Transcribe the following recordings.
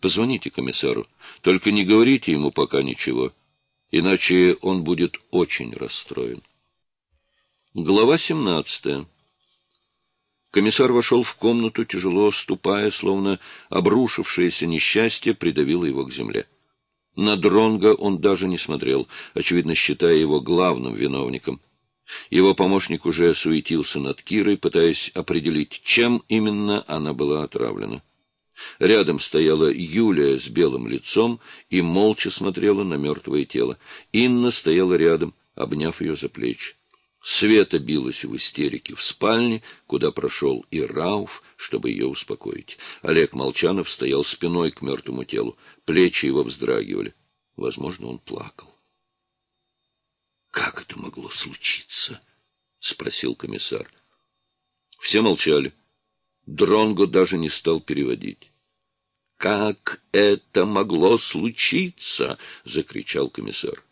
Позвоните комиссару. Только не говорите ему пока ничего, иначе он будет очень расстроен. Глава семнадцатая. Комиссар вошел в комнату, тяжело ступая, словно обрушившееся несчастье придавило его к земле. На Дронга он даже не смотрел, очевидно, считая его главным виновником. Его помощник уже суетился над Кирой, пытаясь определить, чем именно она была отравлена. Рядом стояла Юлия с белым лицом и молча смотрела на мертвое тело. Инна стояла рядом, обняв ее за плечи. Света билась в истерике в спальне, куда прошел и Рауф, чтобы ее успокоить. Олег Молчанов стоял спиной к мертвому телу. Плечи его вздрагивали. Возможно, он плакал. — Как это могло случиться? — спросил комиссар. Все молчали. Дронго даже не стал переводить. — Как это могло случиться? — закричал комиссар.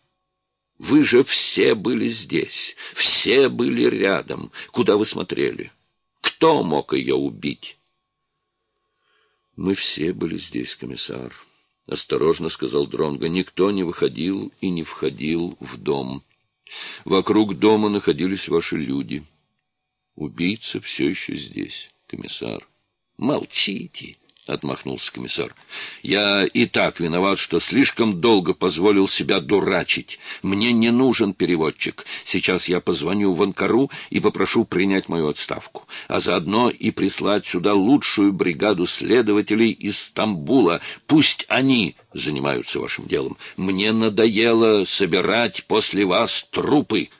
Вы же все были здесь, все были рядом. Куда вы смотрели? Кто мог ее убить? Мы все были здесь, комиссар. Осторожно сказал Дронго. Никто не выходил и не входил в дом. Вокруг дома находились ваши люди. Убийца все еще здесь, комиссар. Молчите. — отмахнулся комиссар. — Я и так виноват, что слишком долго позволил себя дурачить. Мне не нужен переводчик. Сейчас я позвоню в Анкару и попрошу принять мою отставку, а заодно и прислать сюда лучшую бригаду следователей из Стамбула. Пусть они занимаются вашим делом. Мне надоело собирать после вас трупы.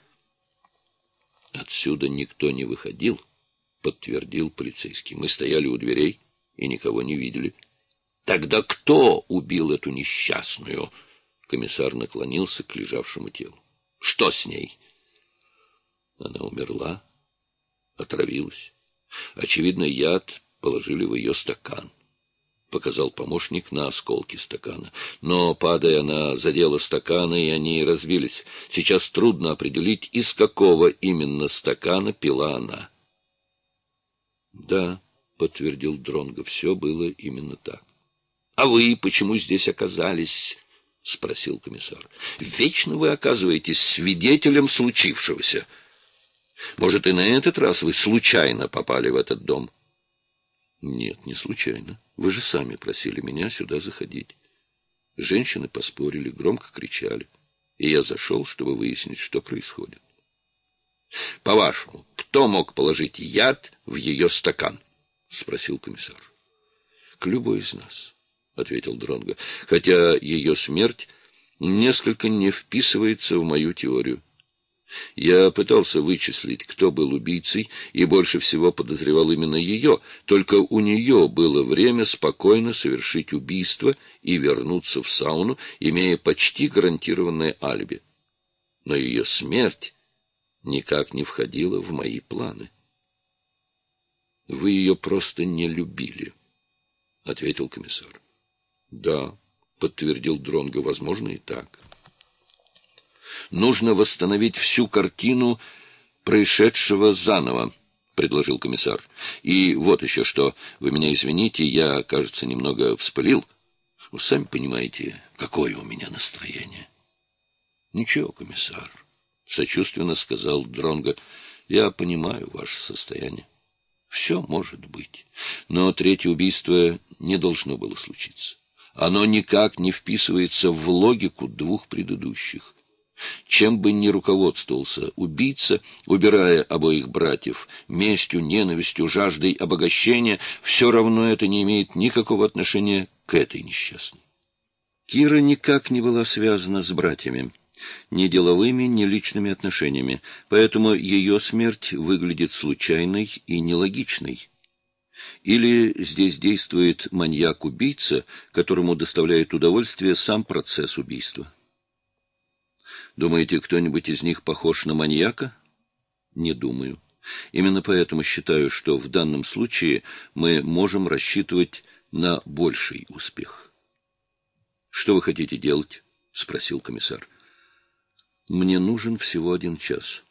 Отсюда никто не выходил, — подтвердил полицейский. Мы стояли у дверей и никого не видели. Тогда кто убил эту несчастную? Комиссар наклонился к лежавшему телу. Что с ней? Она умерла, отравилась. Очевидно, яд положили в ее стакан. Показал помощник на осколки стакана. Но, падая, она задела стаканы, и они разбились. Сейчас трудно определить, из какого именно стакана пила она. Да, — подтвердил Дронго. Все было именно так. — А вы почему здесь оказались? — спросил комиссар. — Вечно вы оказываетесь свидетелем случившегося. Может, и на этот раз вы случайно попали в этот дом? — Нет, не случайно. Вы же сами просили меня сюда заходить. Женщины поспорили, громко кричали, и я зашел, чтобы выяснить, что происходит. — По-вашему, кто мог положить яд в ее стакан? —— спросил комиссар. — К любой из нас, — ответил Дронго, — хотя ее смерть несколько не вписывается в мою теорию. Я пытался вычислить, кто был убийцей, и больше всего подозревал именно ее, только у нее было время спокойно совершить убийство и вернуться в сауну, имея почти гарантированное алиби. Но ее смерть никак не входила в мои планы. Вы ее просто не любили, — ответил комиссар. — Да, — подтвердил Дронго, — возможно, и так. Нужно восстановить всю картину происшедшего заново, — предложил комиссар. И вот еще что. Вы меня извините, я, кажется, немного вспылил. Вы сами понимаете, какое у меня настроение. — Ничего, комиссар, — сочувственно сказал Дронго. — Я понимаю ваше состояние. Все может быть. Но третье убийство не должно было случиться. Оно никак не вписывается в логику двух предыдущих. Чем бы ни руководствовался убийца, убирая обоих братьев, местью, ненавистью, жаждой обогащения, все равно это не имеет никакого отношения к этой несчастной. Кира никак не была связана с братьями ни деловыми, ни личными отношениями, поэтому ее смерть выглядит случайной и нелогичной. Или здесь действует маньяк-убийца, которому доставляет удовольствие сам процесс убийства. Думаете, кто-нибудь из них похож на маньяка? Не думаю. Именно поэтому считаю, что в данном случае мы можем рассчитывать на больший успех. — Что вы хотите делать? — спросил комиссар. Мне нужен всего один час.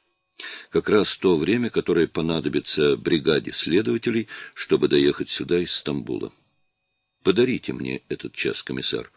Как раз то время, которое понадобится бригаде следователей, чтобы доехать сюда из Стамбула. Подарите мне этот час, комиссар.